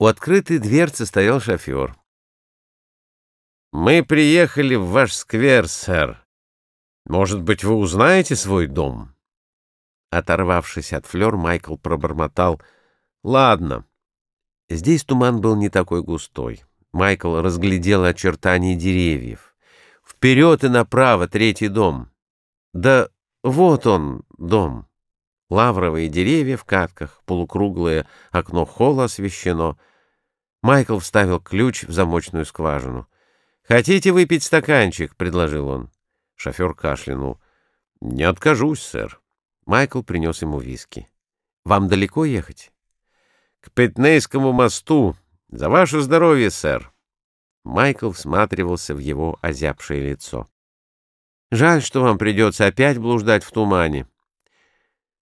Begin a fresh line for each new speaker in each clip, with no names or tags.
У открытой дверцы стоял шофер. «Мы приехали в ваш сквер, сэр. Может быть, вы узнаете свой дом?» Оторвавшись от флёр, Майкл пробормотал. «Ладно». Здесь туман был не такой густой. Майкл разглядел очертания деревьев. Вперед и направо третий дом. Да вот он, дом. Лавровые деревья в катках, полукруглое окно холла освещено. Майкл вставил ключ в замочную скважину. «Хотите выпить стаканчик?» — предложил он. Шофер кашлянул. «Не откажусь, сэр». Майкл принес ему виски. «Вам далеко ехать?» «К Петнейскому мосту. За ваше здоровье, сэр». Майкл всматривался в его озябшее лицо. «Жаль, что вам придется опять блуждать в тумане».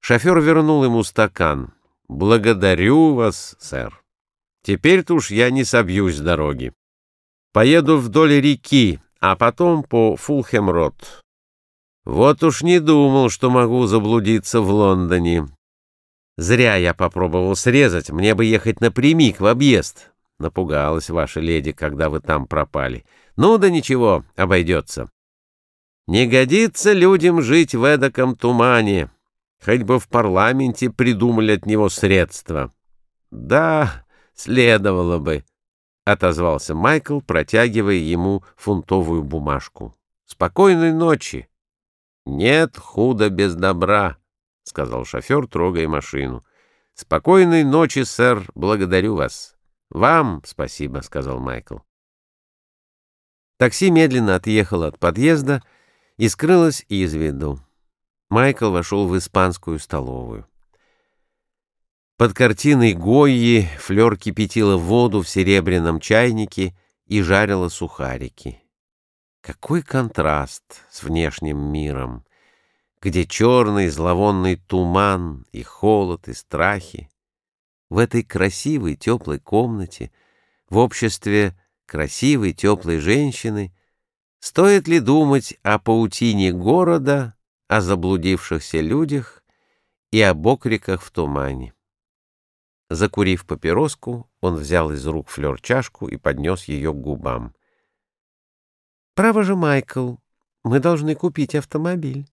Шофер вернул ему стакан. «Благодарю вас, сэр. Теперь-то уж я не собьюсь с дороги. Поеду вдоль реки, а потом по Фулхэм-Рот. Вот уж не думал, что могу заблудиться в Лондоне. Зря я попробовал срезать, мне бы ехать напрямик в объезд. Напугалась ваша леди, когда вы там пропали. Ну да ничего, обойдется. Не годится людям жить в эдаком тумане. Хоть бы в парламенте придумали от него средства. Да, следовало бы, — отозвался Майкл, протягивая ему фунтовую бумажку. Спокойной ночи. Нет худа без добра, — сказал шофер, трогая машину. Спокойной ночи, сэр, благодарю вас. Вам спасибо, — сказал Майкл. Такси медленно отъехало от подъезда и скрылось из виду. Майкл вошел в испанскую столовую. Под картиной Гойи Флёр кипятила воду в серебряном чайнике и жарила сухарики. Какой контраст с внешним миром, где черный зловонный туман и холод и страхи. В этой красивой теплой комнате, в обществе красивой теплой женщины, стоит ли думать о паутине города — о заблудившихся людях и об окриках в тумане. Закурив папироску, он взял из рук флёр чашку и поднес ее к губам. «Право же, Майкл, мы должны купить автомобиль».